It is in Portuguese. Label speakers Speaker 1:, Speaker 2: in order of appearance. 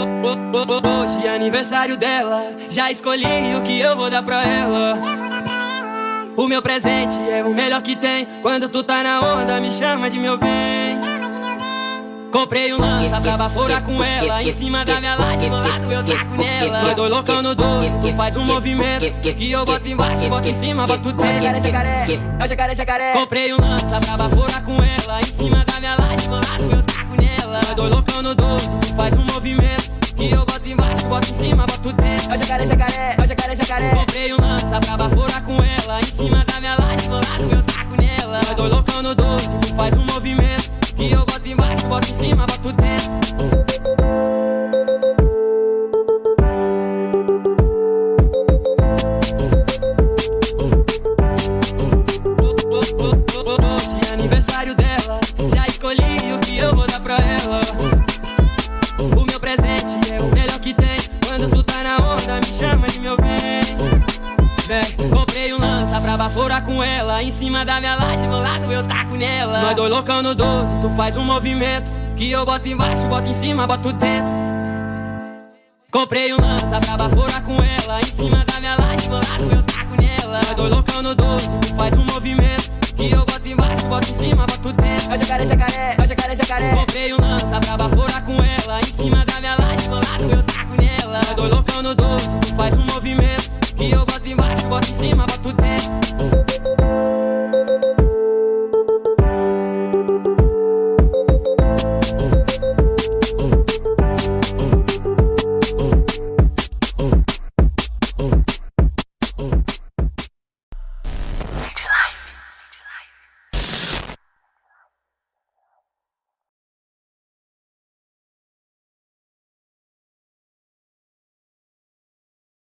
Speaker 1: Hoje é aniversário dela, já escolhi o que eu vou dar pra ela. O meu presente é o melhor que tem. Quando tu tá na onda, me chama de meu bem. Comprei um lança pra baforar com ela. Em cima da minha laje, do lado eu taco nela. Eu dou loucão no 12, tu faz um movimento. Que eu boto embaixo, boto em cima, boto dentro
Speaker 2: É jacaré, jacaré, é o jacaré, jacaré.
Speaker 1: Comprei um lança pra baforar com ela. Em cima da minha laje, do lado eu taco nela. Eu dou loucão no 12, tu faz um movimento boto boto em cima, boto dentro
Speaker 2: É o jacaré, jacaré, é o jacaré, jacaré
Speaker 1: Comprei um lança pra baforar com ela. Em cima da minha laje, do lado eu taco nela. Dou loucão no 12, tu faz um movimento. Que eu boto embaixo, boto em cima, boto dentro é aniversário dela. Já escolhi o que eu vou dar pra ela pra baforar com ela Em cima da minha laje, do lado eu taco nela. Nós dois no 12, tu faz um movimento Que eu boto embaixo, boto em cima, boto dentro. Comprei um lança pra baforar com ela Em cima da minha laje, do lado eu taco nela. Nós dois no 12, tu faz um movimento Que eu boto embaixo, boto em cima, boto dentro.
Speaker 2: É o jacaré, jacaré, é o jacaré, jacaré.
Speaker 1: Comprei um lança pra baforar com ela Em cima da minha laje, do lado eu taco nela. Nós dois no 12, tu faz um movimento e eu boto embaixo, boto em cima, boto dentro.